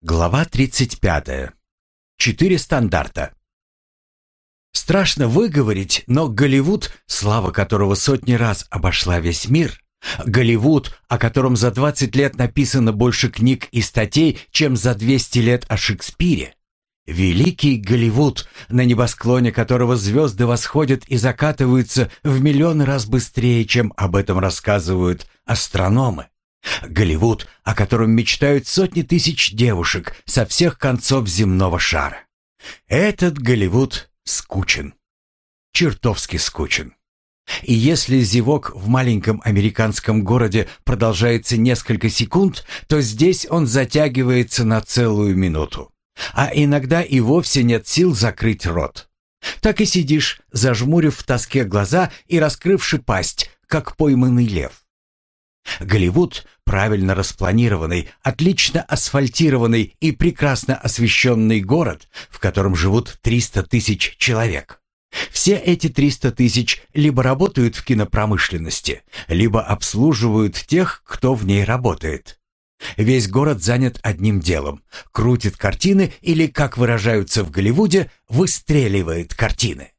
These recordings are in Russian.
Глава 35. Четыре стандарта. Страшно выговорить, но Голливуд, слава которого сотни раз обошла весь мир, Голливуд, о котором за 20 лет написано больше книг и статей, чем за 200 лет о Шекспире, великий Голливуд, на небосклоне которого звезды восходят и закатываются в миллионы раз быстрее, чем об этом рассказывают астрономы. Голливуд, о котором мечтают сотни тысяч девушек со всех концов земного шара. Этот Голливуд скучен. Чертовски скучен. И если зевок в маленьком американском городе продолжается несколько секунд, то здесь он затягивается на целую минуту. А иногда и вовсе нет сил закрыть рот. Так и сидишь, зажмурив в тоске глаза и раскрывши пасть, как пойманный лев. Голливуд – правильно распланированный, отлично асфальтированный и прекрасно освещенный город, в котором живут 300 тысяч человек. Все эти 300 тысяч либо работают в кинопромышленности, либо обслуживают тех, кто в ней работает. Весь город занят одним делом – крутит картины или, как выражаются в Голливуде, выстреливает картины.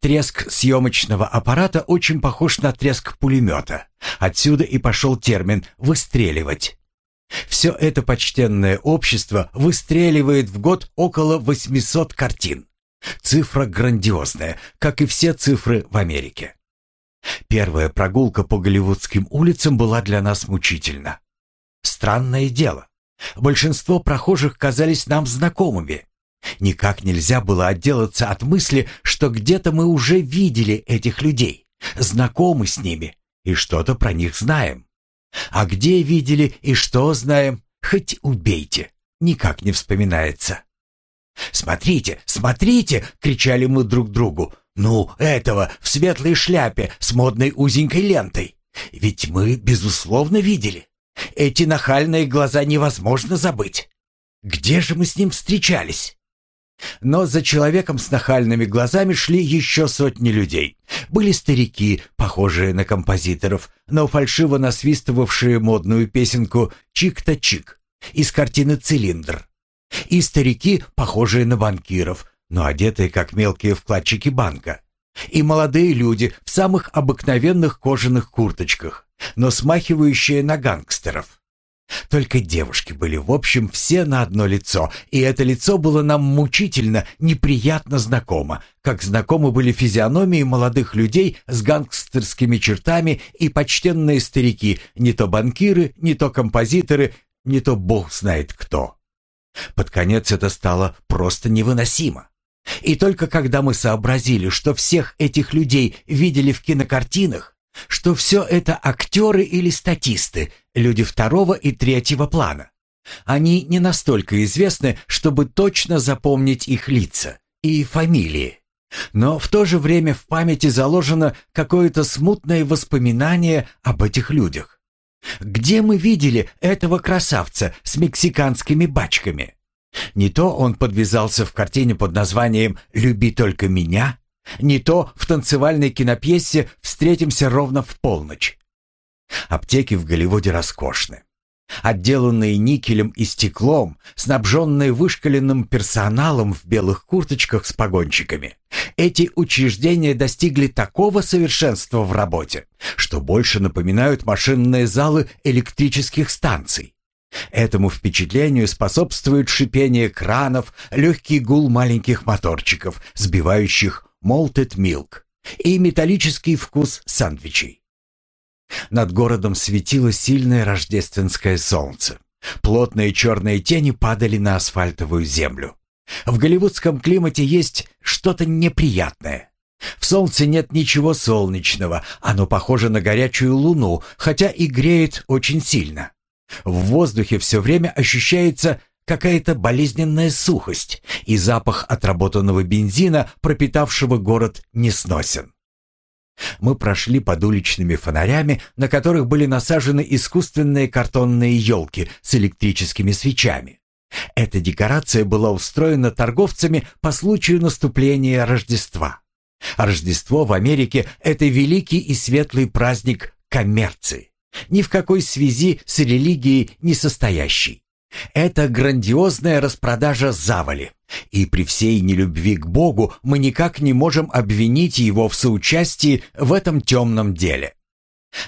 Треск съемочного аппарата очень похож на треск пулемета. Отсюда и пошел термин «выстреливать». Все это почтенное общество выстреливает в год около 800 картин. Цифра грандиозная, как и все цифры в Америке. Первая прогулка по голливудским улицам была для нас мучительна. Странное дело. Большинство прохожих казались нам знакомыми. Никак нельзя было отделаться от мысли, что где-то мы уже видели этих людей, знакомы с ними и что-то про них знаем. А где видели и что знаем, хоть убейте, никак не вспоминается. «Смотрите, смотрите!» — кричали мы друг другу. «Ну, этого, в светлой шляпе, с модной узенькой лентой. Ведь мы, безусловно, видели. Эти нахальные глаза невозможно забыть. Где же мы с ним встречались?» Но за человеком с нахальными глазами шли еще сотни людей. Были старики, похожие на композиторов, но фальшиво насвистывавшие модную песенку «Чик-то-чик» из картины «Цилиндр». И старики, похожие на банкиров, но одетые как мелкие вкладчики банка. И молодые люди в самых обыкновенных кожаных курточках, но смахивающие на гангстеров. Только девушки были, в общем, все на одно лицо, и это лицо было нам мучительно, неприятно знакомо, как знакомы были физиономии молодых людей с гангстерскими чертами и почтенные старики, не то банкиры, не то композиторы, не то бог знает кто. Под конец это стало просто невыносимо. И только когда мы сообразили, что всех этих людей видели в кинокартинах, что все это актеры или статисты, люди второго и третьего плана. Они не настолько известны, чтобы точно запомнить их лица и фамилии. Но в то же время в памяти заложено какое-то смутное воспоминание об этих людях. Где мы видели этого красавца с мексиканскими бачками? Не то он подвязался в картине под названием «Люби только меня», не то в танцевальной кинопьесе «Встретимся ровно в полночь». Аптеки в Голливуде роскошны. Отделанные никелем и стеклом, снабженные вышкаленным персоналом в белых курточках с погончиками. Эти учреждения достигли такого совершенства в работе, что больше напоминают машинные залы электрических станций. Этому впечатлению способствует шипение кранов, легкий гул маленьких моторчиков, сбивающих Malted Milk и металлический вкус сандвичей. Над городом светило сильное рождественское солнце. Плотные черные тени падали на асфальтовую землю. В голливудском климате есть что-то неприятное. В солнце нет ничего солнечного, оно похоже на горячую луну, хотя и греет очень сильно. В воздухе все время ощущается какая-то болезненная сухость, и запах отработанного бензина, пропитавшего город, не сносен. Мы прошли под уличными фонарями, на которых были насажены искусственные картонные елки с электрическими свечами. Эта декорация была устроена торговцами по случаю наступления Рождества. Рождество в Америке – это великий и светлый праздник коммерции, ни в какой связи с религией не состоящий. Это грандиозная распродажа завали. И при всей нелюбви к Богу мы никак не можем обвинить его в соучастии в этом темном деле.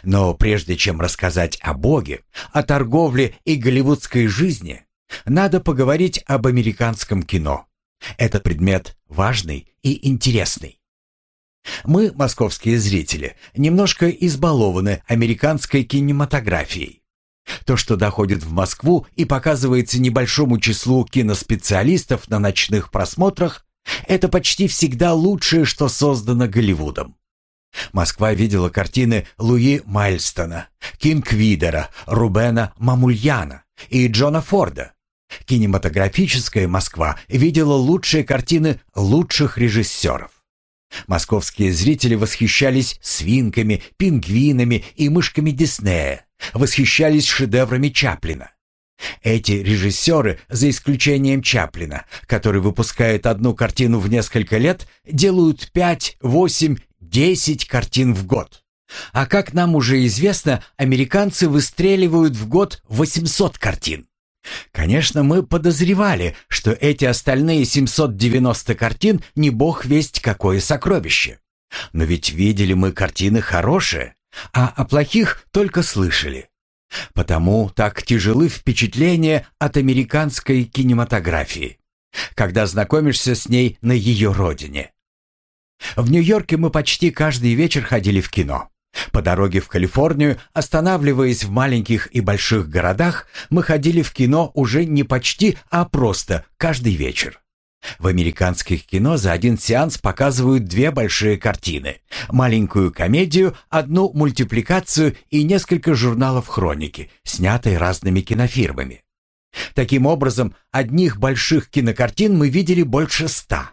Но прежде чем рассказать о Боге, о торговле и голливудской жизни, надо поговорить об американском кино. Это предмет важный и интересный. Мы, московские зрители, немножко избалованы американской кинематографией. То, что доходит в Москву и показывается небольшому числу киноспециалистов на ночных просмотрах, это почти всегда лучшее, что создано Голливудом. Москва видела картины Луи Майлстона, Кинг-Видера, Рубена Мамульяна и Джона Форда. Кинематографическая Москва видела лучшие картины лучших режиссеров. Московские зрители восхищались свинками, пингвинами и мышками Диснея, восхищались шедеврами Чаплина. Эти режиссеры, за исключением Чаплина, который выпускает одну картину в несколько лет, делают пять, восемь, десять картин в год. А как нам уже известно, американцы выстреливают в год 800 картин. Конечно, мы подозревали, что эти остальные 790 картин не бог весть какое сокровище. Но ведь видели мы картины хорошие, а о плохих только слышали. Потому так тяжелы впечатления от американской кинематографии, когда знакомишься с ней на ее родине. В Нью-Йорке мы почти каждый вечер ходили в кино. По дороге в Калифорнию, останавливаясь в маленьких и больших городах, мы ходили в кино уже не почти, а просто каждый вечер. В американских кино за один сеанс показывают две большие картины. Маленькую комедию, одну мультипликацию и несколько журналов хроники, снятые разными кинофирмами. Таким образом, одних больших кинокартин мы видели больше ста.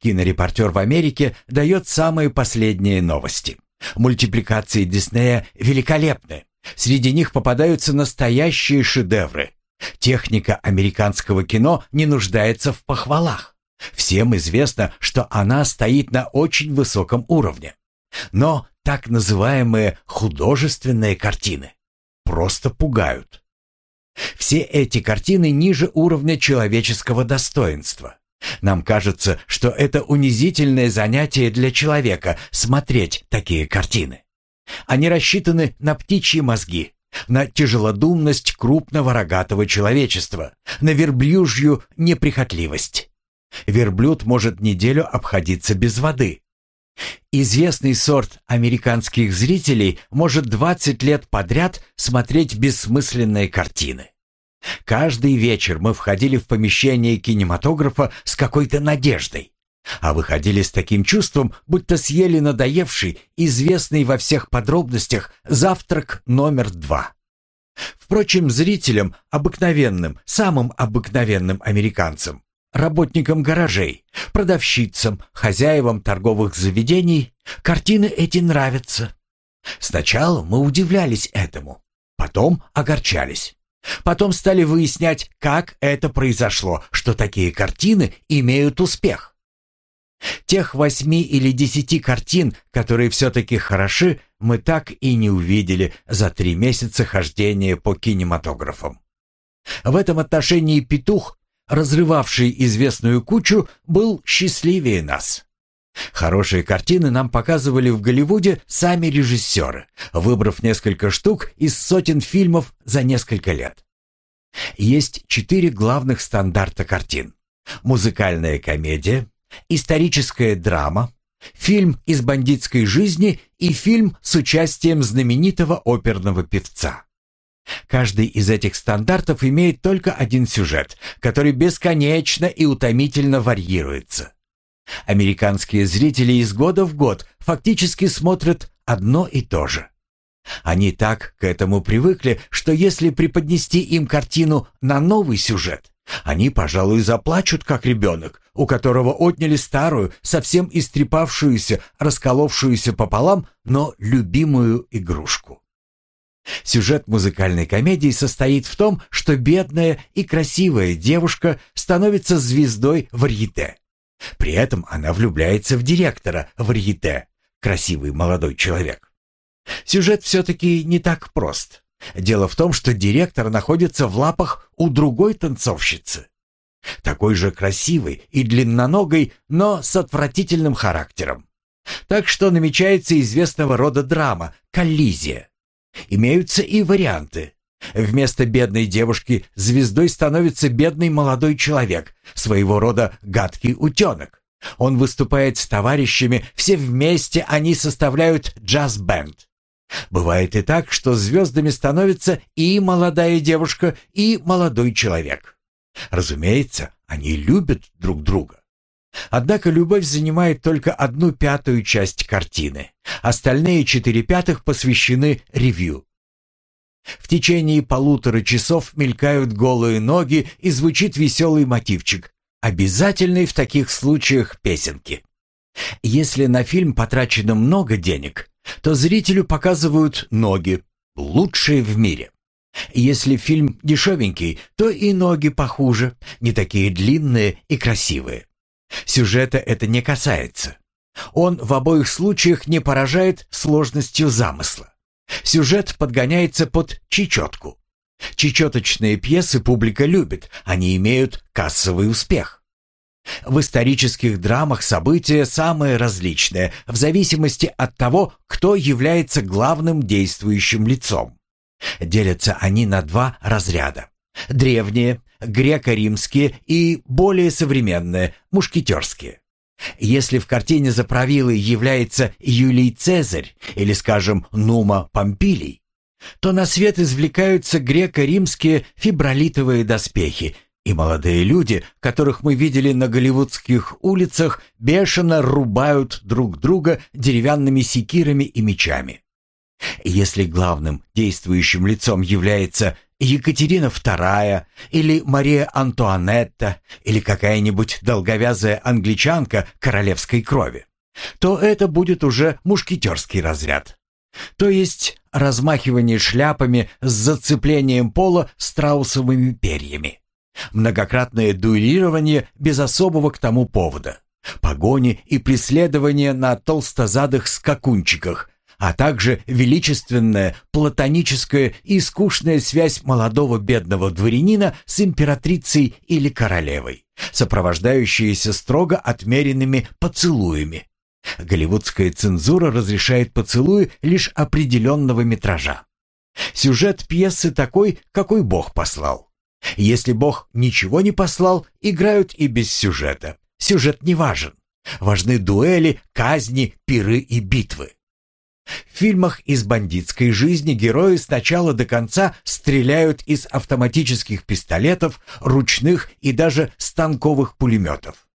Кинорепортер в Америке дает самые последние новости. Мультипликации Диснея великолепны. Среди них попадаются настоящие шедевры. Техника американского кино не нуждается в похвалах. Всем известно, что она стоит на очень высоком уровне. Но так называемые художественные картины просто пугают. Все эти картины ниже уровня человеческого достоинства. Нам кажется, что это унизительное занятие для человека смотреть такие картины. Они рассчитаны на птичьи мозги, на тяжелодумность крупного рогатого человечества, на верблюжью неприхотливость. Верблюд может неделю обходиться без воды. Известный сорт американских зрителей может 20 лет подряд смотреть бессмысленные картины. Каждый вечер мы входили в помещение кинематографа с какой-то надеждой, а выходили с таким чувством, будто съели надоевший, известный во всех подробностях, завтрак номер два. Впрочем, зрителям, обыкновенным, самым обыкновенным американцам, работникам гаражей, продавщицам, хозяевам торговых заведений, картины эти нравятся. Сначала мы удивлялись этому, потом огорчались. Потом стали выяснять, как это произошло, что такие картины имеют успех. Тех восьми или десяти картин, которые все-таки хороши, мы так и не увидели за три месяца хождения по кинематографам. В этом отношении петух, разрывавший известную кучу, был счастливее нас. Хорошие картины нам показывали в Голливуде сами режиссеры, выбрав несколько штук из сотен фильмов за несколько лет. Есть четыре главных стандарта картин. Музыкальная комедия, историческая драма, фильм из бандитской жизни и фильм с участием знаменитого оперного певца. Каждый из этих стандартов имеет только один сюжет, который бесконечно и утомительно варьируется. Американские зрители из года в год фактически смотрят одно и то же. Они так к этому привыкли, что если преподнести им картину на новый сюжет, они, пожалуй, заплачут, как ребенок, у которого отняли старую, совсем истрепавшуюся, расколовшуюся пополам, но любимую игрушку. Сюжет музыкальной комедии состоит в том, что бедная и красивая девушка становится звездой варьете. При этом она влюбляется в директора Варьете, красивый молодой человек. Сюжет все-таки не так прост. Дело в том, что директор находится в лапах у другой танцовщицы. Такой же красивой и длинноногой, но с отвратительным характером. Так что намечается известного рода драма – коллизия. Имеются и варианты. Вместо бедной девушки звездой становится бедный молодой человек, своего рода гадкий утенок. Он выступает с товарищами, все вместе они составляют джаз-бенд. Бывает и так, что звездами становятся и молодая девушка, и молодой человек. Разумеется, они любят друг друга. Однако любовь занимает только одну пятую часть картины. Остальные четыре пятых посвящены ревью. В течение полутора часов мелькают голые ноги и звучит веселый мотивчик, обязательный в таких случаях песенки. Если на фильм потрачено много денег, то зрителю показывают ноги, лучшие в мире. Если фильм дешевенький, то и ноги похуже, не такие длинные и красивые. Сюжета это не касается. Он в обоих случаях не поражает сложностью замысла. Сюжет подгоняется под чечетку. Чечеточные пьесы публика любит, они имеют кассовый успех. В исторических драмах события самые различные, в зависимости от того, кто является главным действующим лицом. Делятся они на два разряда. Древние, греко-римские и более современные, мушкетерские. Если в картине за правилой является Юлий Цезарь или, скажем, Нума Помпилий, то на свет извлекаются греко-римские фибролитовые доспехи, и молодые люди, которых мы видели на голливудских улицах, бешено рубают друг друга деревянными секирами и мечами. Если главным действующим лицом является Екатерина II или Мария Антуанетта или какая-нибудь долговязая англичанка королевской крови, то это будет уже мушкетерский разряд. То есть размахивание шляпами с зацеплением пола страусовыми перьями. Многократное дуэлирование без особого к тому повода. Погони и преследования на толстозадых скакунчиках, а также величественная, платоническая и скучная связь молодого бедного дворянина с императрицей или королевой, сопровождающаяся строго отмеренными поцелуями. Голливудская цензура разрешает поцелуи лишь определенного метража. Сюжет пьесы такой, какой Бог послал. Если Бог ничего не послал, играют и без сюжета. Сюжет не важен. Важны дуэли, казни, пиры и битвы. В фильмах из бандитской жизни герои с начала до конца стреляют из автоматических пистолетов, ручных и даже станковых пулеметов.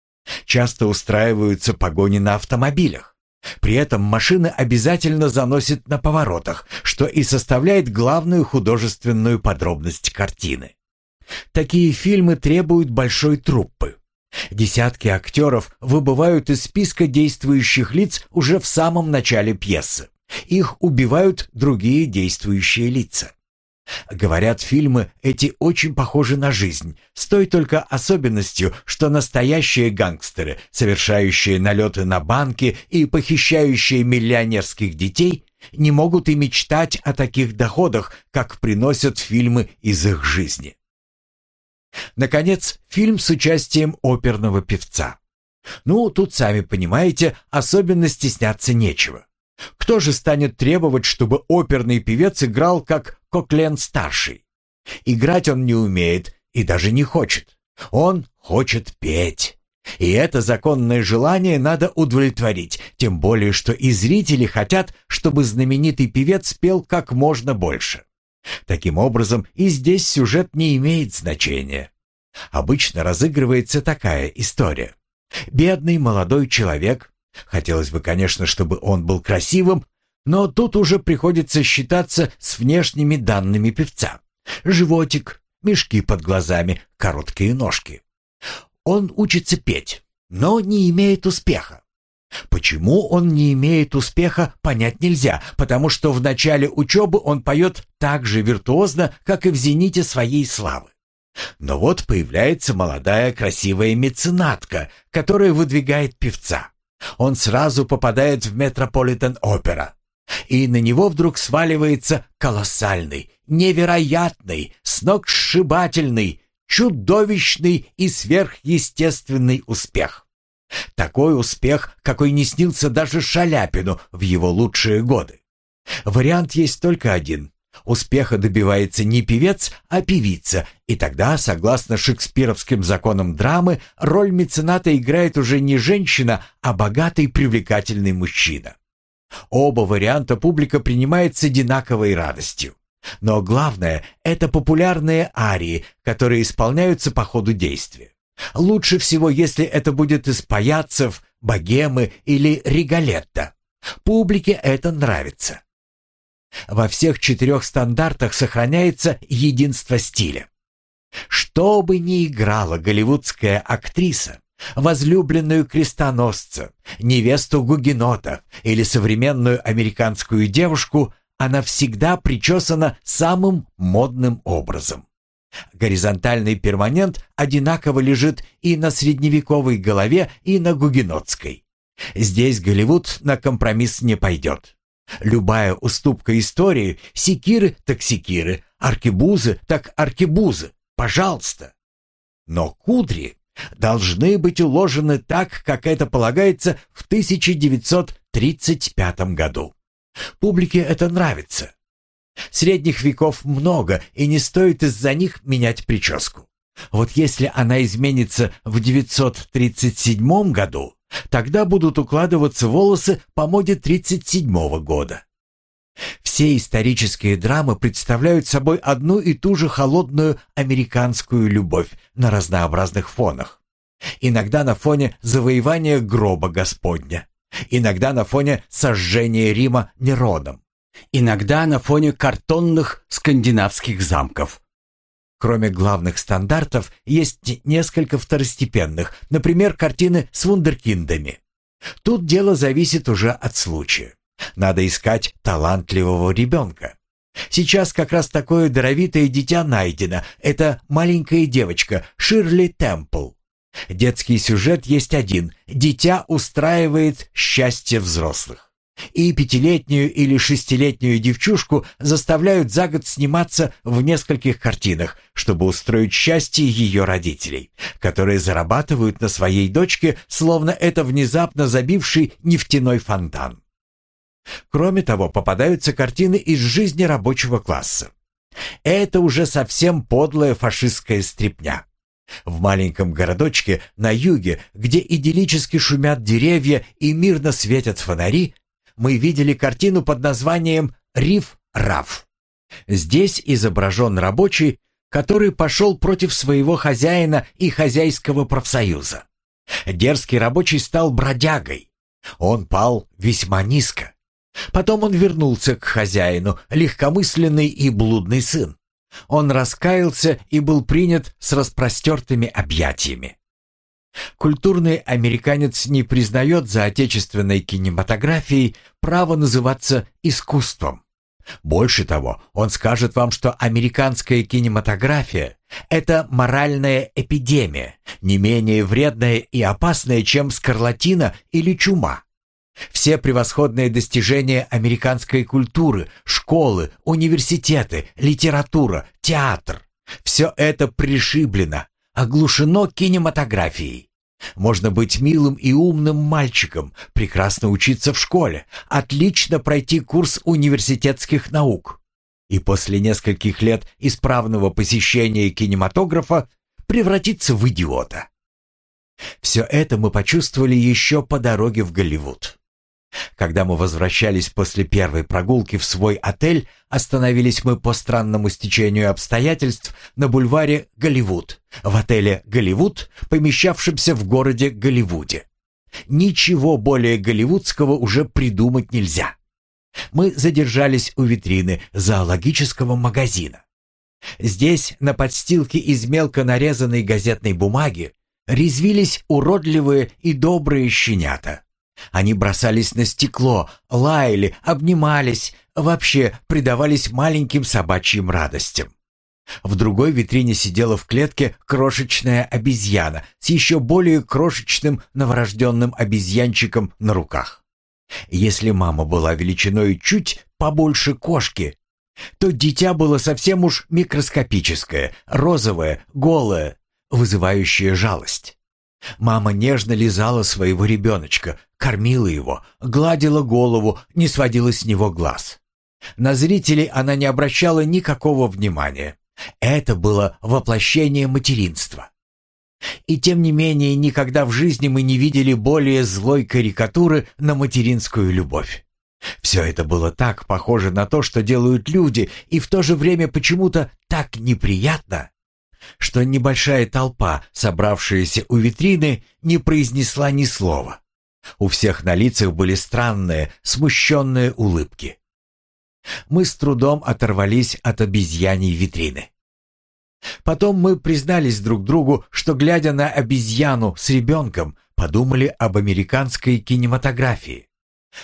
Часто устраиваются погони на автомобилях. При этом машины обязательно заносят на поворотах, что и составляет главную художественную подробность картины. Такие фильмы требуют большой труппы. Десятки актеров выбывают из списка действующих лиц уже в самом начале пьесы. Их убивают другие действующие лица. Говорят, фильмы эти очень похожи на жизнь, с той только особенностью, что настоящие гангстеры, совершающие налеты на банки и похищающие миллионерских детей, не могут и мечтать о таких доходах, как приносят фильмы из их жизни. Наконец, фильм с участием оперного певца. Ну, тут, сами понимаете, особенно стесняться нечего. Кто же станет требовать, чтобы оперный певец играл как Коклен-старший? Играть он не умеет и даже не хочет. Он хочет петь. И это законное желание надо удовлетворить, тем более что и зрители хотят, чтобы знаменитый певец пел как можно больше. Таким образом, и здесь сюжет не имеет значения. Обычно разыгрывается такая история. Бедный молодой человек Хотелось бы, конечно, чтобы он был красивым, но тут уже приходится считаться с внешними данными певца. Животик, мешки под глазами, короткие ножки. Он учится петь, но не имеет успеха. Почему он не имеет успеха, понять нельзя, потому что в начале учебы он поет так же виртуозно, как и в зените своей славы. Но вот появляется молодая красивая меценатка, которая выдвигает певца. Он сразу попадает в Метрополитен-опера. И на него вдруг сваливается колоссальный, невероятный, сногсшибательный, чудовищный и сверхъестественный успех. Такой успех, какой не снился даже Шаляпину в его лучшие годы. Вариант есть только один. Успеха добивается не певец, а певица, и тогда, согласно шекспировским законам драмы, роль мецената играет уже не женщина, а богатый привлекательный мужчина. Оба варианта публика принимает с одинаковой радостью. Но главное – это популярные арии, которые исполняются по ходу действия. Лучше всего, если это будет из паяцев, богемы или регалетта. Публике это нравится. Во всех четырех стандартах сохраняется единство стиля. Что бы ни играла голливудская актриса, возлюбленную крестоносца, невесту гугенота или современную американскую девушку, она всегда причесана самым модным образом. Горизонтальный перманент одинаково лежит и на средневековой голове, и на гугенотской. Здесь Голливуд на компромисс не пойдет. Любая уступка истории, секиры так секиры, аркебузы так аркебузы, пожалуйста. Но кудри должны быть уложены так, как это полагается в 1935 году. Публике это нравится. Средних веков много, и не стоит из-за них менять прическу. Вот если она изменится в 937 году, тогда будут укладываться волосы по моде 37 года. Все исторические драмы представляют собой одну и ту же холодную американскую любовь на разнообразных фонах. Иногда на фоне завоевания гроба Господня, иногда на фоне сожжения Рима Нероном, иногда на фоне картонных скандинавских замков. Кроме главных стандартов, есть несколько второстепенных, например, картины с вундеркиндами. Тут дело зависит уже от случая. Надо искать талантливого ребенка. Сейчас как раз такое даровитое дитя найдено. Это маленькая девочка Ширли Темпл. Детский сюжет есть один. Дитя устраивает счастье взрослых. И пятилетнюю или шестилетнюю девчушку заставляют за год сниматься в нескольких картинах, чтобы устроить счастье ее родителей, которые зарабатывают на своей дочке, словно это внезапно забивший нефтяной фонтан. Кроме того, попадаются картины из жизни рабочего класса. Это уже совсем подлая фашистская стрипня. В маленьком городочке на юге, где идиллически шумят деревья и мирно светят фонари, мы видели картину под названием «Риф-Раф». Здесь изображен рабочий, который пошел против своего хозяина и хозяйского профсоюза. Дерзкий рабочий стал бродягой. Он пал весьма низко. Потом он вернулся к хозяину, легкомысленный и блудный сын. Он раскаялся и был принят с распростертыми объятиями. Культурный американец не признает за отечественной кинематографией право называться искусством. Больше того, он скажет вам, что американская кинематография – это моральная эпидемия, не менее вредная и опасная, чем скарлатина или чума. Все превосходные достижения американской культуры, школы, университеты, литература, театр – все это пришиблено, оглушено кинематографией. Можно быть милым и умным мальчиком, прекрасно учиться в школе, отлично пройти курс университетских наук. И после нескольких лет исправного посещения кинематографа превратиться в идиота. Все это мы почувствовали еще по дороге в Голливуд. Когда мы возвращались после первой прогулки в свой отель, остановились мы по странному стечению обстоятельств на бульваре Голливуд, в отеле «Голливуд», помещавшемся в городе Голливуде. Ничего более голливудского уже придумать нельзя. Мы задержались у витрины зоологического магазина. Здесь, на подстилке из мелко нарезанной газетной бумаги, резвились уродливые и добрые щенята. Они бросались на стекло, лаяли, обнимались, вообще предавались маленьким собачьим радостям. В другой витрине сидела в клетке крошечная обезьяна с еще более крошечным новорожденным обезьянчиком на руках. Если мама была величиной чуть побольше кошки, то дитя было совсем уж микроскопическое, розовое, голое, вызывающее жалость. Мама нежно лизала своего ребеночка, кормила его, гладила голову, не сводила с него глаз. На зрителей она не обращала никакого внимания. Это было воплощение материнства. И тем не менее, никогда в жизни мы не видели более злой карикатуры на материнскую любовь. Все это было так похоже на то, что делают люди, и в то же время почему-то так неприятно, что небольшая толпа, собравшаяся у витрины, не произнесла ни слова. У всех на лицах были странные, смущенные улыбки. Мы с трудом оторвались от обезьяньей витрины. Потом мы признались друг другу, что, глядя на обезьяну с ребенком, подумали об американской кинематографии.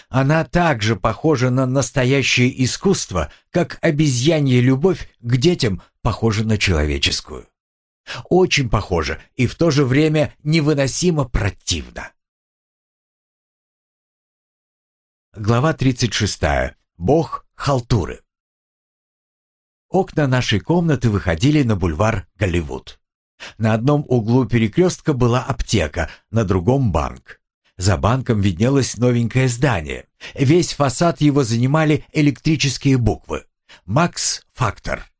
Она также похожа на настоящее искусство, как обезьянья любовь к детям похожа на человеческую. Очень похожа и в то же время невыносимо противна. Глава 36. Бог халтуры. Окна нашей комнаты выходили на бульвар Голливуд. На одном углу перекрестка была аптека, на другом банк. За банком виднелось новенькое здание. Весь фасад его занимали электрические буквы. «Макс Фактор».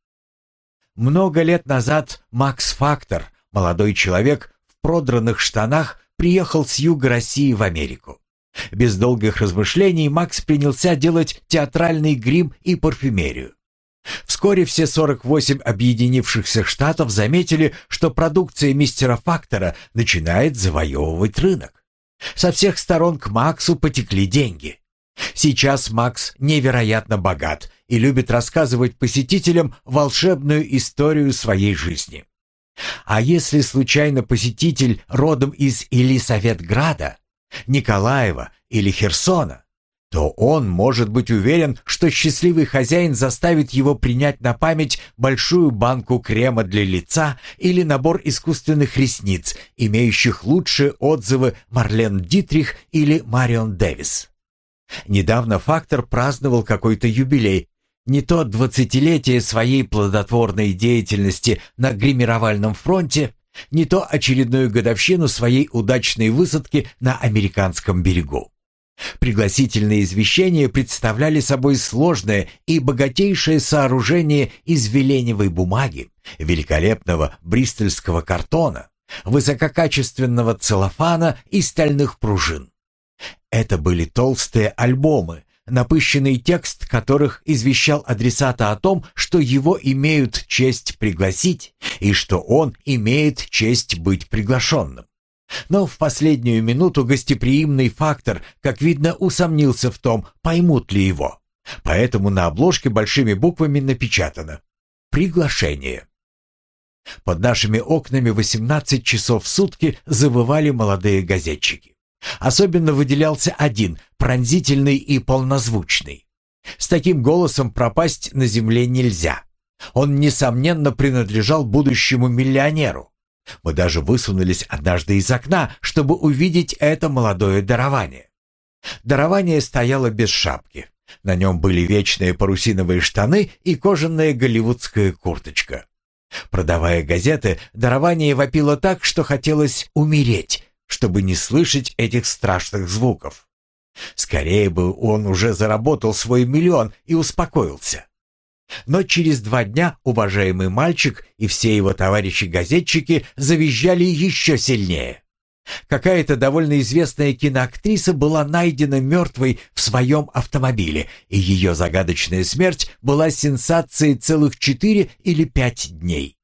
Много лет назад Макс Фактор, молодой человек в продранных штанах, приехал с юга России в Америку. Без долгих размышлений Макс принялся делать театральный грим и парфюмерию. Вскоре все 48 объединившихся штатов заметили, что продукция мистера Фактора начинает завоевывать рынок. Со всех сторон к Максу потекли деньги. Сейчас Макс невероятно богат и любит рассказывать посетителям волшебную историю своей жизни. А если случайно посетитель родом из Елисаветграда, Николаева или Херсона, то он может быть уверен, что счастливый хозяин заставит его принять на память большую банку крема для лица или набор искусственных ресниц, имеющих лучшие отзывы Марлен Дитрих или Марион Дэвис. Недавно Фактор праздновал какой-то юбилей, не то двадцатилетие своей плодотворной деятельности на гримировальном фронте, не то очередную годовщину своей удачной высадки на американском берегу. Пригласительные извещения представляли собой сложное и богатейшее сооружение из веленевой бумаги, великолепного бристольского картона, высококачественного целлофана и стальных пружин. Это были толстые альбомы, напыщенный текст которых извещал адресата о том, что его имеют честь пригласить и что он имеет честь быть приглашенным. Но в последнюю минуту гостеприимный фактор, как видно, усомнился в том, поймут ли его. Поэтому на обложке большими буквами напечатано «Приглашение». Под нашими окнами 18 часов в сутки завывали молодые газетчики. Особенно выделялся один, пронзительный и полнозвучный. С таким голосом пропасть на земле нельзя. Он, несомненно, принадлежал будущему миллионеру. Мы даже высунулись однажды из окна, чтобы увидеть это молодое дарование. Дарование стояло без шапки. На нем были вечные парусиновые штаны и кожаная голливудская курточка. Продавая газеты, дарование вопило так, что хотелось умереть, чтобы не слышать этих страшных звуков. Скорее бы он уже заработал свой миллион и успокоился. Но через два дня уважаемый мальчик и все его товарищи-газетчики завизжали еще сильнее. Какая-то довольно известная киноактриса была найдена мертвой в своем автомобиле, и ее загадочная смерть была сенсацией целых четыре или пять дней.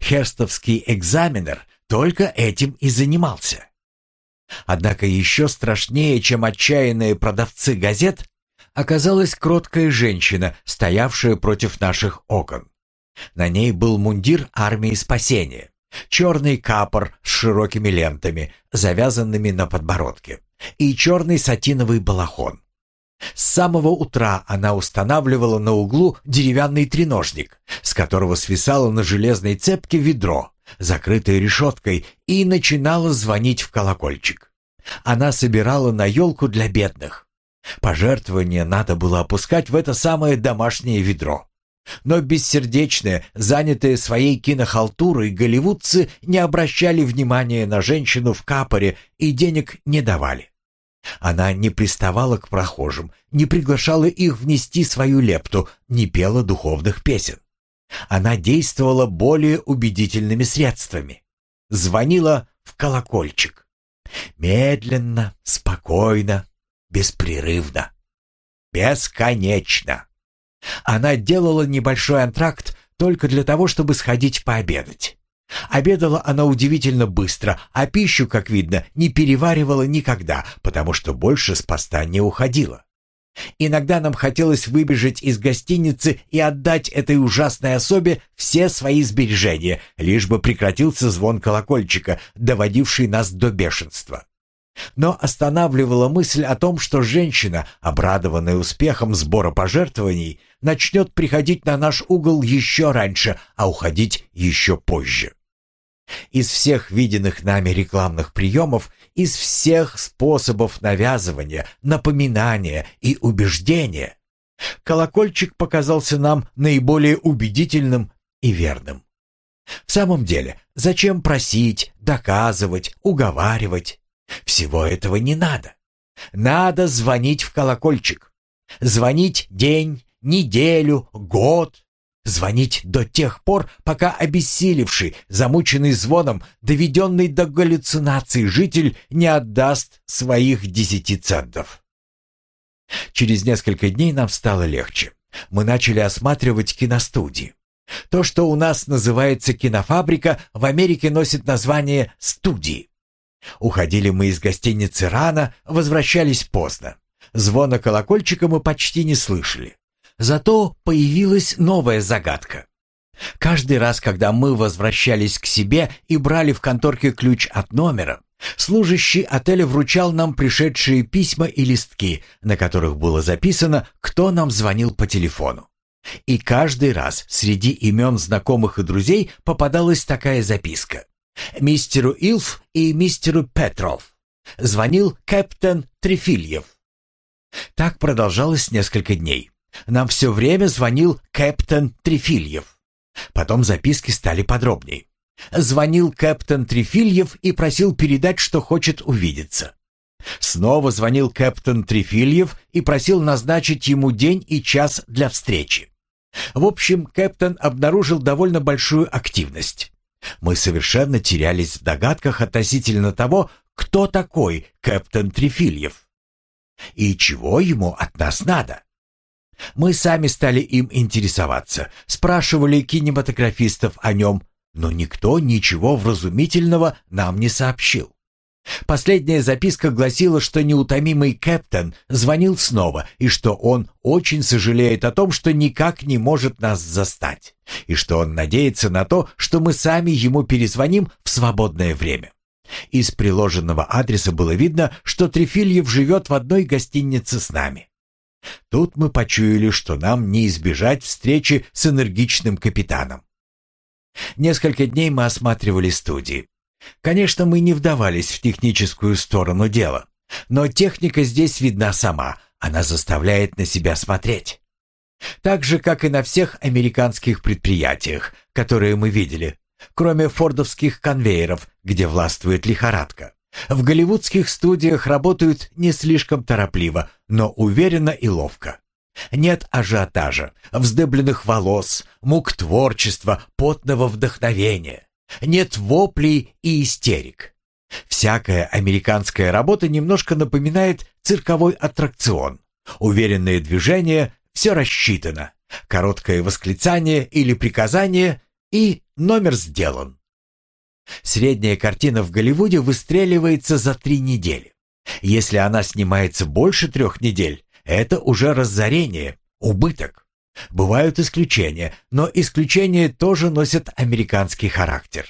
Херстовский экзаменер только этим и занимался. Однако еще страшнее, чем отчаянные продавцы газет, оказалась кроткая женщина, стоявшая против наших окон. На ней был мундир армии спасения, черный капор с широкими лентами, завязанными на подбородке, и черный сатиновый балахон. С самого утра она устанавливала на углу деревянный треножник, с которого свисало на железной цепке ведро, закрытое решеткой, и начинала звонить в колокольчик. Она собирала на елку для бедных. Пожертвования надо было опускать в это самое домашнее ведро. Но бессердечные, занятые своей кинохалтурой голливудцы не обращали внимания на женщину в капоре и денег не давали. Она не приставала к прохожим, не приглашала их внести свою лепту, не пела духовных песен. Она действовала более убедительными средствами. Звонила в колокольчик. Медленно, спокойно, беспрерывно. Бесконечно. Она делала небольшой антракт только для того, чтобы сходить пообедать. Обедала она удивительно быстро, а пищу, как видно, не переваривала никогда, потому что больше с поста не уходила. Иногда нам хотелось выбежать из гостиницы и отдать этой ужасной особе все свои сбережения, лишь бы прекратился звон колокольчика, доводивший нас до бешенства. Но останавливала мысль о том, что женщина, обрадованная успехом сбора пожертвований, начнет приходить на наш угол еще раньше, а уходить еще позже. Из всех виденных нами рекламных приемов, из всех способов навязывания, напоминания и убеждения, колокольчик показался нам наиболее убедительным и верным. В самом деле, зачем просить, доказывать, уговаривать? Всего этого не надо. Надо звонить в колокольчик. Звонить день, неделю, год. Звонить до тех пор, пока обессилевший, замученный звоном, доведенный до галлюцинации житель не отдаст своих десяти центов. Через несколько дней нам стало легче. Мы начали осматривать киностудии. То, что у нас называется кинофабрика, в Америке носит название студии. Уходили мы из гостиницы рано, возвращались поздно. Звона колокольчика мы почти не слышали. Зато появилась новая загадка. Каждый раз, когда мы возвращались к себе и брали в конторке ключ от номера, служащий отеля вручал нам пришедшие письма и листки, на которых было записано, кто нам звонил по телефону. И каждый раз среди имен знакомых и друзей попадалась такая записка. Мистеру Илф и мистеру Петров. Звонил капитан Трефильев. Так продолжалось несколько дней. Нам все время звонил капитан Трефильев. Потом записки стали подробнее. Звонил капитан Трефильев и просил передать, что хочет увидеться. Снова звонил капитан Трефильев и просил назначить ему день и час для встречи. В общем, капитан обнаружил довольно большую активность. Мы совершенно терялись в догадках относительно того, кто такой капитан Трефильев и чего ему от нас надо. Мы сами стали им интересоваться, спрашивали кинематографистов о нем, но никто ничего вразумительного нам не сообщил. Последняя записка гласила, что неутомимый Кэптон звонил снова и что он очень сожалеет о том, что никак не может нас застать, и что он надеется на то, что мы сами ему перезвоним в свободное время. Из приложенного адреса было видно, что Трефильев живет в одной гостинице с нами. Тут мы почуяли, что нам не избежать встречи с энергичным капитаном. Несколько дней мы осматривали студии. Конечно, мы не вдавались в техническую сторону дела, но техника здесь видна сама, она заставляет на себя смотреть. Так же, как и на всех американских предприятиях, которые мы видели, кроме фордовских конвейеров, где властвует лихорадка. В голливудских студиях работают не слишком торопливо, но уверенно и ловко. Нет ажиотажа, вздыбленных волос, мук творчества, потного вдохновения. Нет воплей и истерик. Всякая американская работа немножко напоминает цирковой аттракцион. Уверенные движения, все рассчитано. Короткое восклицание или приказание, и номер сделан. Средняя картина в Голливуде выстреливается за три недели. Если она снимается больше трех недель, это уже разорение, убыток. Бывают исключения, но исключения тоже носят американский характер.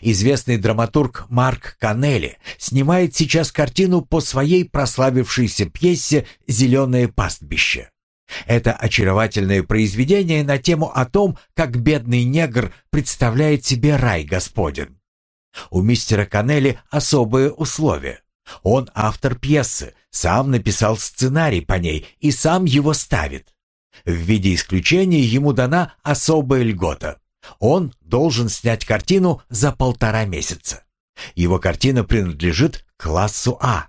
Известный драматург Марк Канелли снимает сейчас картину по своей прославившейся пьесе «Зеленое пастбище». Это очаровательное произведение на тему о том, как бедный негр представляет себе рай Господен. У мистера Канелли особые условия. Он автор пьесы, сам написал сценарий по ней и сам его ставит. В виде исключения ему дана особая льгота. Он должен снять картину за полтора месяца. Его картина принадлежит классу А.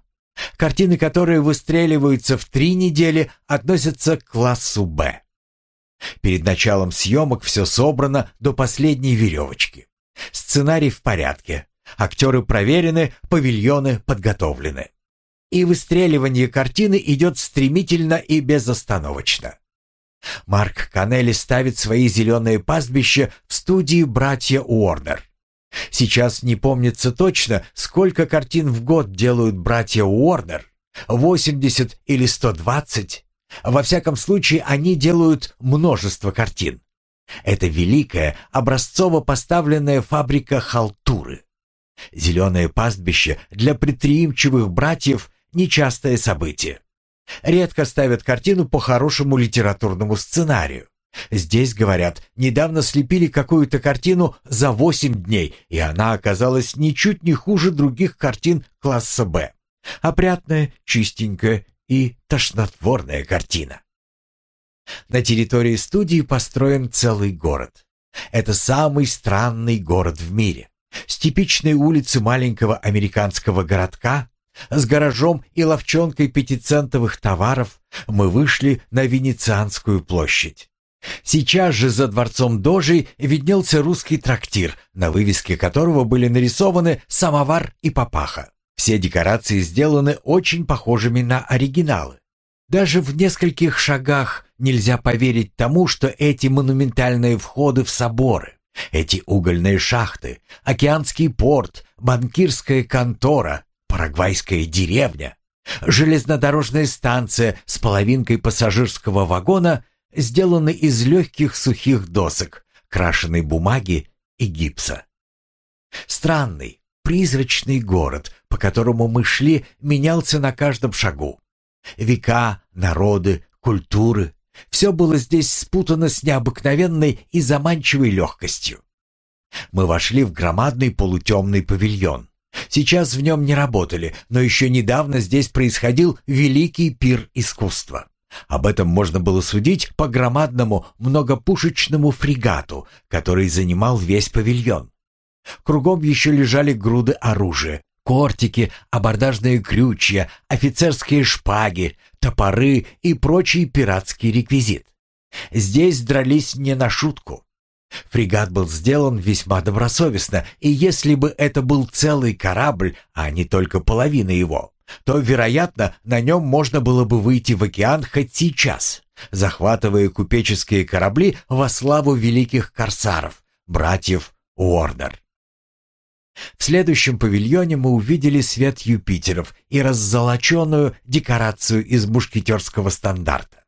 Картины, которые выстреливаются в три недели, относятся к классу Б. Перед началом съемок все собрано до последней веревочки. Сценарий в порядке, актеры проверены, павильоны подготовлены. И выстреливание картины идет стремительно и безостановочно. Марк Канелли ставит свои зеленые пастбища в студии «Братья Уорнер». Сейчас не помнится точно, сколько картин в год делают братья Уорнер. 80 или 120. Во всяком случае, они делают множество картин. Это великая, образцово поставленная фабрика халтуры. Зеленое пастбище для предприимчивых братьев – нечастое событие. Редко ставят картину по хорошему литературному сценарию. Здесь, говорят, недавно слепили какую-то картину за восемь дней, и она оказалась ничуть не хуже других картин класса «Б». Опрятная, чистенькая и тошнотворная картина. На территории студии построен целый город. Это самый странный город в мире. С типичной улицы маленького американского городка, с гаражом и ловчонкой пятицентовых товаров мы вышли на Венецианскую площадь. Сейчас же за дворцом Дожи виднелся русский трактир, на вывеске которого были нарисованы самовар и папаха. Все декорации сделаны очень похожими на оригиналы. Даже в нескольких шагах нельзя поверить тому, что эти монументальные входы в соборы, эти угольные шахты, океанский порт, банкирская контора, парагвайская деревня, железнодорожная станция с половинкой пассажирского вагона сделаны из легких сухих досок, крашеной бумаги и гипса. Странный, призрачный город, по которому мы шли, менялся на каждом шагу. Века, народы, культуры — все было здесь спутано с необыкновенной и заманчивой легкостью. Мы вошли в громадный полутемный павильон. Сейчас в нем не работали, но еще недавно здесь происходил великий пир искусства. Об этом можно было судить по громадному многопушечному фрегату, который занимал весь павильон. Кругом еще лежали груды оружия, кортики, абордажные крючья, офицерские шпаги, топоры и прочий пиратский реквизит. Здесь дрались не на шутку. Фрегат был сделан весьма добросовестно, и если бы это был целый корабль, а не только половина его, то, вероятно, на нем можно было бы выйти в океан хоть сейчас, захватывая купеческие корабли во славу великих корсаров, братьев Уорнер. В следующем павильоне мы увидели свет Юпитеров и раззолоченную декорацию из мушкетерского стандарта.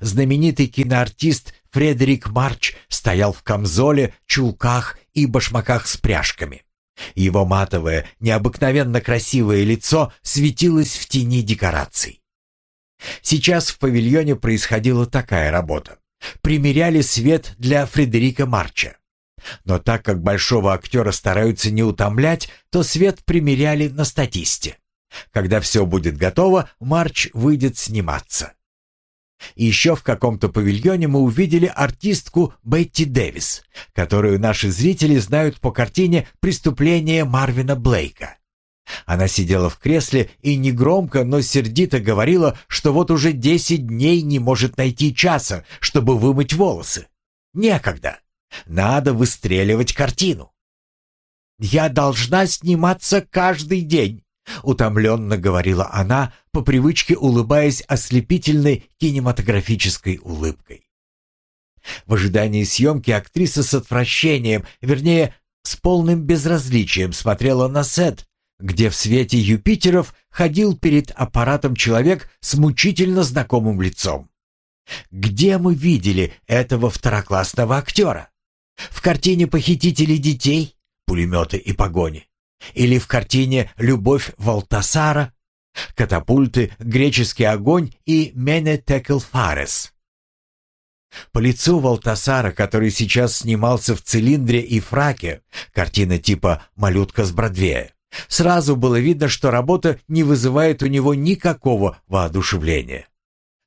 Знаменитый киноартист Фредерик Марч стоял в камзоле, чулках и башмаках с пряжками. Его матовое, необыкновенно красивое лицо светилось в тени декораций. Сейчас в павильоне происходила такая работа. Примеряли свет для Фредерика Марча. Но так как большого актера стараются не утомлять, то свет примеряли на статисте. Когда все будет готово, Марч выйдет сниматься. И еще в каком-то павильоне мы увидели артистку Бетти Дэвис, которую наши зрители знают по картине «Преступление Марвина Блейка». Она сидела в кресле и негромко, но сердито говорила, что вот уже десять дней не может найти часа, чтобы вымыть волосы. Некогда. Надо выстреливать картину. «Я должна сниматься каждый день», — утомленно говорила она, по привычке улыбаясь ослепительной кинематографической улыбкой. В ожидании съемки актриса с отвращением, вернее, с полным безразличием смотрела на сет, где в свете Юпитеров ходил перед аппаратом человек с мучительно знакомым лицом. Где мы видели этого второклассного актера? В картине «Похитители детей», «Пулеметы и погони» или в картине «Любовь Валтасара», «Катапульты», «Греческий огонь» и «Мене Текл Фарес». По лицу Валтасара, который сейчас снимался в цилиндре и фраке, картина типа «Малютка с Бродвея», Сразу было видно, что работа не вызывает у него никакого воодушевления.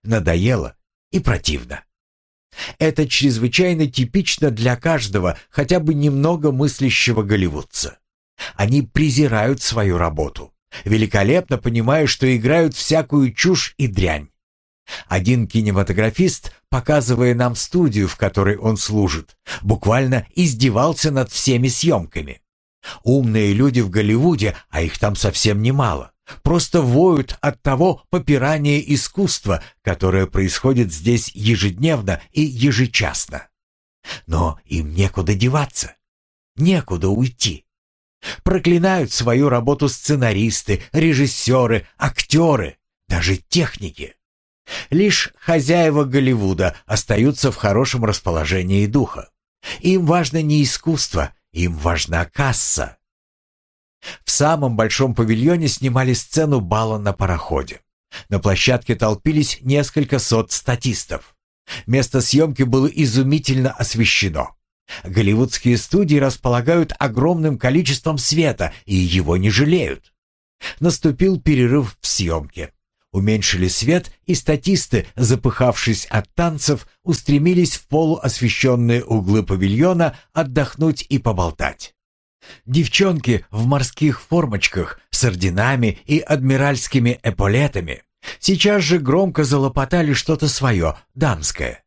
Надоело и противно. Это чрезвычайно типично для каждого, хотя бы немного мыслящего голливудца. Они презирают свою работу, великолепно понимая, что играют всякую чушь и дрянь. Один кинематографист, показывая нам студию, в которой он служит, буквально издевался над всеми съемками. Умные люди в Голливуде, а их там совсем немало, просто воют от того попирания искусства, которое происходит здесь ежедневно и ежечасно. Но им некуда деваться, некуда уйти. Проклинают свою работу сценаристы, режиссеры, актеры, даже техники. Лишь хозяева Голливуда остаются в хорошем расположении духа. Им важно не искусство, им важна касса. В самом большом павильоне снимали сцену бала на пароходе. На площадке толпились несколько сот статистов. Место съемки было изумительно освещено. Голливудские студии располагают огромным количеством света и его не жалеют. Наступил перерыв в съемке. Уменьшили свет, и статисты, запыхавшись от танцев, устремились в полуосвещенные углы павильона отдохнуть и поболтать. Девчонки в морских формочках с орденами и адмиральскими эполетами сейчас же громко залопотали что-то свое, дамское.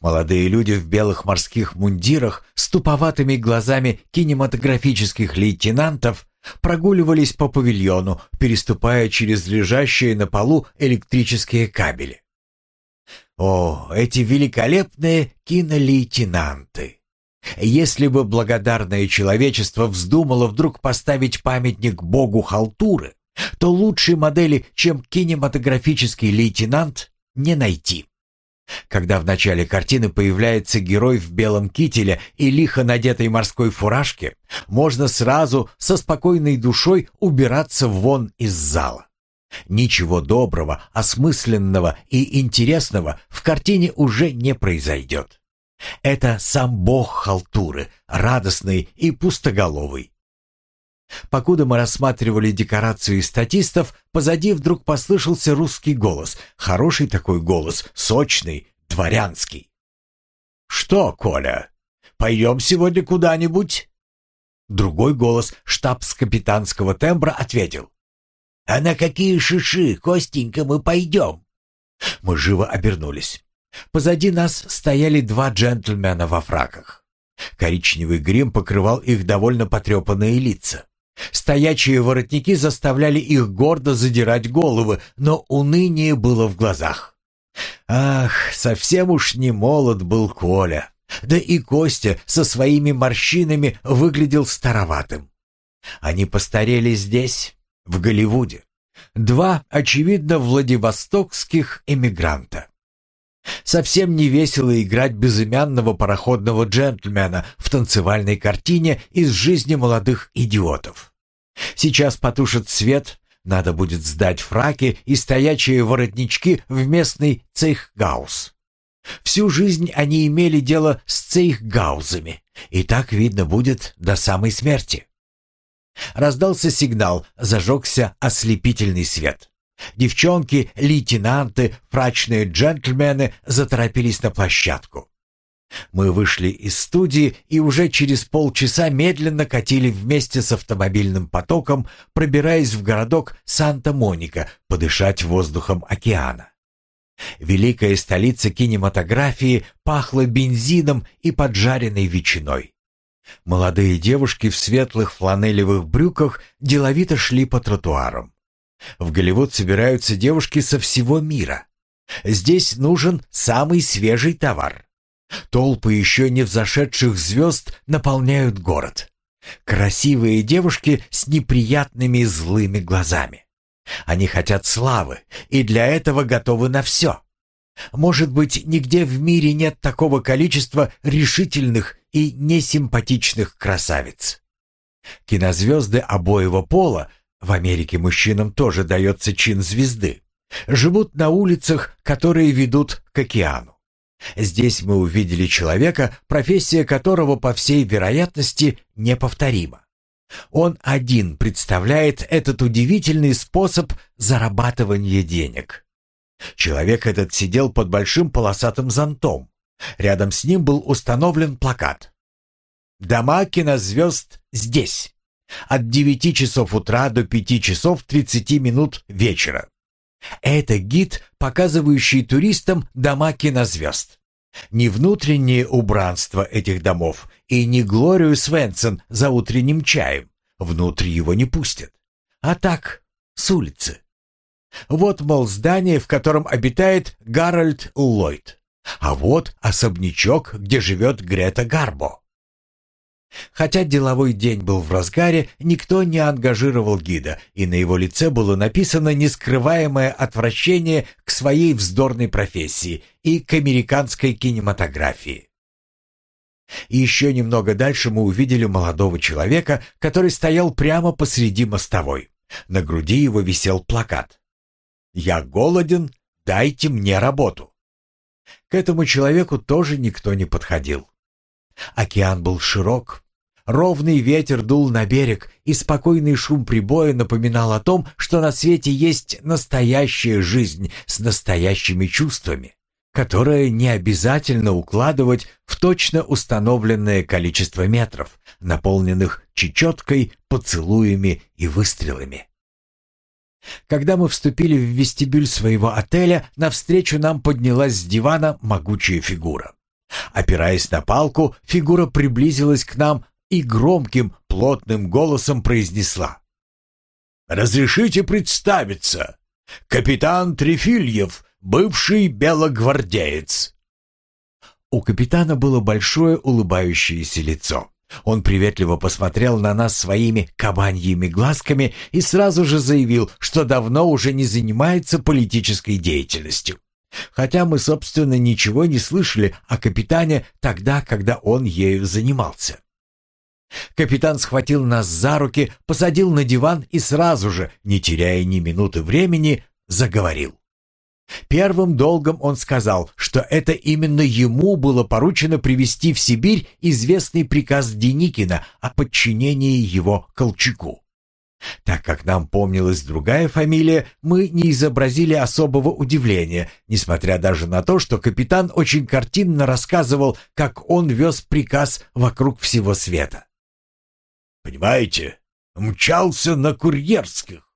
Молодые люди в белых морских мундирах с туповатыми глазами кинематографических лейтенантов прогуливались по павильону, переступая через лежащие на полу электрические кабели. О, эти великолепные кинолейтенанты! Если бы благодарное человечество вздумало вдруг поставить памятник богу халтуры, то лучшей модели, чем кинематографический лейтенант, не найти. Когда в начале картины появляется герой в белом кителе и лихо надетой морской фуражке, можно сразу со спокойной душой убираться вон из зала. Ничего доброго, осмысленного и интересного в картине уже не произойдет. Это сам бог халтуры, радостный и пустоголовый. Покуда мы рассматривали декорацию статистов, позади вдруг послышался русский голос. Хороший такой голос, сочный, дворянский. «Что, Коля, пойдем сегодня куда-нибудь?» Другой голос штабс-капитанского тембра ответил. «А на какие шиши, Костенька, мы пойдем?» Мы живо обернулись. Позади нас стояли два джентльмена во фраках. Коричневый грим покрывал их довольно потрепанные лица. Стоячие воротники заставляли их гордо задирать головы, но уныние было в глазах. Ах, совсем уж не молод был Коля. Да и Костя со своими морщинами выглядел староватым. Они постарели здесь, в Голливуде. Два, очевидно, владивостокских эмигранта. Совсем не весело играть безымянного пароходного джентльмена в танцевальной картине из жизни молодых идиотов. Сейчас потушат свет, надо будет сдать фраки и стоячие воротнички в местный цейхгаус. Всю жизнь они имели дело с цейхгаузами, и так видно будет до самой смерти. Раздался сигнал, зажегся ослепительный свет. Девчонки, лейтенанты, фрачные джентльмены заторопились на площадку. Мы вышли из студии и уже через полчаса медленно катили вместе с автомобильным потоком, пробираясь в городок Санта-Моника, подышать воздухом океана. Великая столица кинематографии пахла бензином и поджаренной ветчиной. Молодые девушки в светлых фланелевых брюках деловито шли по тротуарам. В Голливуд собираются девушки со всего мира. Здесь нужен самый свежий товар. Толпы еще не взошедших звезд наполняют город. Красивые девушки с неприятными злыми глазами. Они хотят славы и для этого готовы на все. Может быть, нигде в мире нет такого количества решительных и несимпатичных красавиц. Кинозвезды обоего пола в Америке мужчинам тоже дается чин звезды. Живут на улицах, которые ведут к океану. Здесь мы увидели человека, профессия которого, по всей вероятности, неповторима. Он один представляет этот удивительный способ зарабатывания денег. Человек этот сидел под большим полосатым зонтом. Рядом с ним был установлен плакат. «Дома кинозвезд здесь. От 9 часов утра до 5 часов 30 минут вечера». Это гид, показывающий туристам дома кинозвезд. Не внутреннее убранство этих домов и не Глорию Свенсон за утренним чаем. Внутрь его не пустят. А так, с улицы. Вот, мол, здание, в котором обитает Гарольд Ллойд. А вот особнячок, где живет Грета Гарбо. Хотя деловой день был в разгаре, никто не ангажировал гида, и на его лице было написано нескрываемое отвращение к своей вздорной профессии и к американской кинематографии. И еще немного дальше мы увидели молодого человека, который стоял прямо посреди мостовой. На груди его висел плакат. «Я голоден, дайте мне работу». К этому человеку тоже никто не подходил. Океан был широк, Ровный ветер дул на берег, и спокойный шум прибоя напоминал о том, что на свете есть настоящая жизнь с настоящими чувствами, которая не обязательно укладывать в точно установленное количество метров, наполненных чечеткой, поцелуями и выстрелами. Когда мы вступили в вестибюль своего отеля, навстречу нам поднялась с дивана могучая фигура. Опираясь на палку, фигура приблизилась к нам, и громким, плотным голосом произнесла. «Разрешите представиться. Капитан Трефильев, бывший белогвардеец». У капитана было большое улыбающееся лицо. Он приветливо посмотрел на нас своими кабаньими глазками и сразу же заявил, что давно уже не занимается политической деятельностью. Хотя мы, собственно, ничего не слышали о капитане тогда, когда он ею занимался. Капитан схватил нас за руки, посадил на диван и сразу же, не теряя ни минуты времени, заговорил. Первым долгом он сказал, что это именно ему было поручено привести в Сибирь известный приказ Деникина о подчинении его Колчаку. Так как нам помнилась другая фамилия, мы не изобразили особого удивления, несмотря даже на то, что капитан очень картинно рассказывал, как он вез приказ вокруг всего света. Понимаете, мчался на курьерских.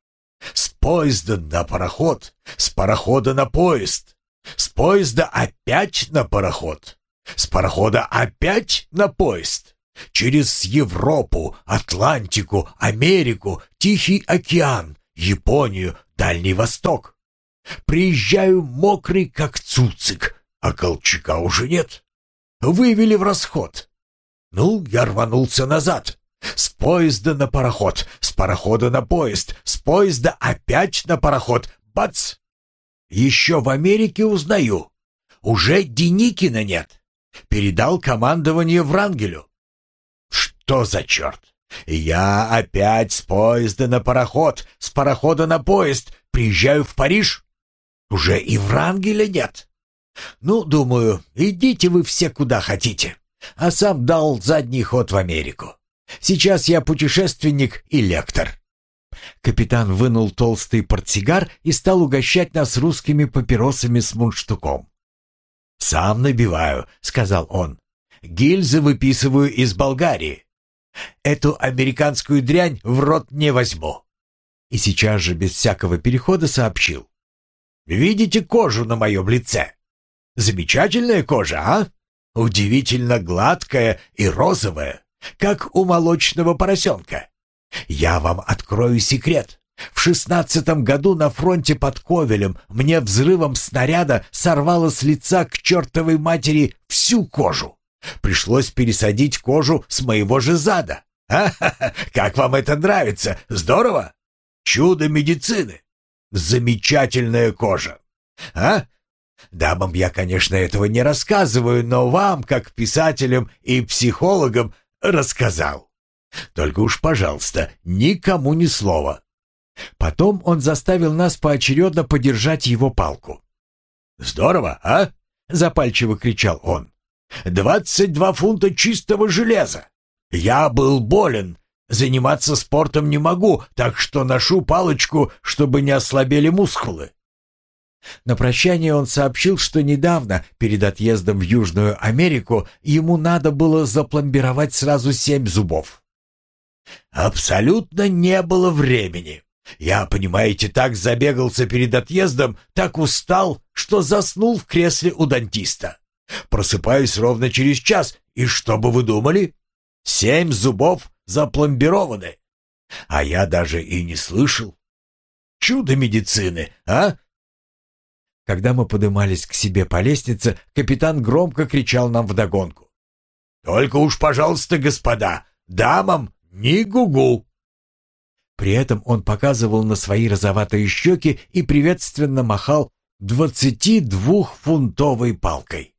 С поезда на пароход, с парохода на поезд, с поезда опять на пароход, с парохода опять на поезд. Через Европу, Атлантику, Америку, Тихий океан, Японию, Дальний Восток. Приезжаю мокрый, как цуцик, а Колчака уже нет. Вывели в расход. Ну, я рванулся назад. С поезда на пароход, с парохода на поезд, с поезда опять на пароход. Бац! Еще в Америке узнаю. Уже Деникина нет. Передал командование Врангелю. Что за черт? Я опять с поезда на пароход, с парохода на поезд. Приезжаю в Париж. Уже и Врангеля нет. Ну, думаю, идите вы все куда хотите. А сам дал задний ход в Америку. Сейчас я путешественник и лектор». Капитан вынул толстый портсигар и стал угощать нас русскими папиросами с мундштуком. «Сам набиваю», — сказал он. «Гильзы выписываю из Болгарии. Эту американскую дрянь в рот не возьму». И сейчас же, без всякого перехода, сообщил. «Видите кожу на моем лице? Замечательная кожа, а? Удивительно гладкая и розовая как у молочного поросенка. Я вам открою секрет. В шестнадцатом году на фронте под Ковелем мне взрывом снаряда сорвало с лица к чертовой матери всю кожу. Пришлось пересадить кожу с моего же зада. Ха-ха-ха! Как вам это нравится? Здорово? Чудо медицины! Замечательная кожа! А? Дамам я, конечно, этого не рассказываю, но вам, как писателям и психологам, рассказал. Только уж, пожалуйста, никому ни слова. Потом он заставил нас поочередно подержать его палку. «Здорово, а?» — запальчиво кричал он. «Двадцать два фунта чистого железа! Я был болен, Заниматься спортом не могу, так что ношу палочку, чтобы не ослабели мускулы». На прощание он сообщил, что недавно, перед отъездом в Южную Америку, ему надо было запломбировать сразу семь зубов. «Абсолютно не было времени. Я, понимаете, так забегался перед отъездом, так устал, что заснул в кресле у дантиста. Просыпаюсь ровно через час, и что бы вы думали? Семь зубов запломбированы. А я даже и не слышал. Чудо медицины, а?» Когда мы подымались к себе по лестнице, капитан громко кричал нам вдогонку. «Только уж, пожалуйста, господа, дамам ни гугу!» При этом он показывал на свои розоватые щеки и приветственно махал двадцати двухфунтовой палкой.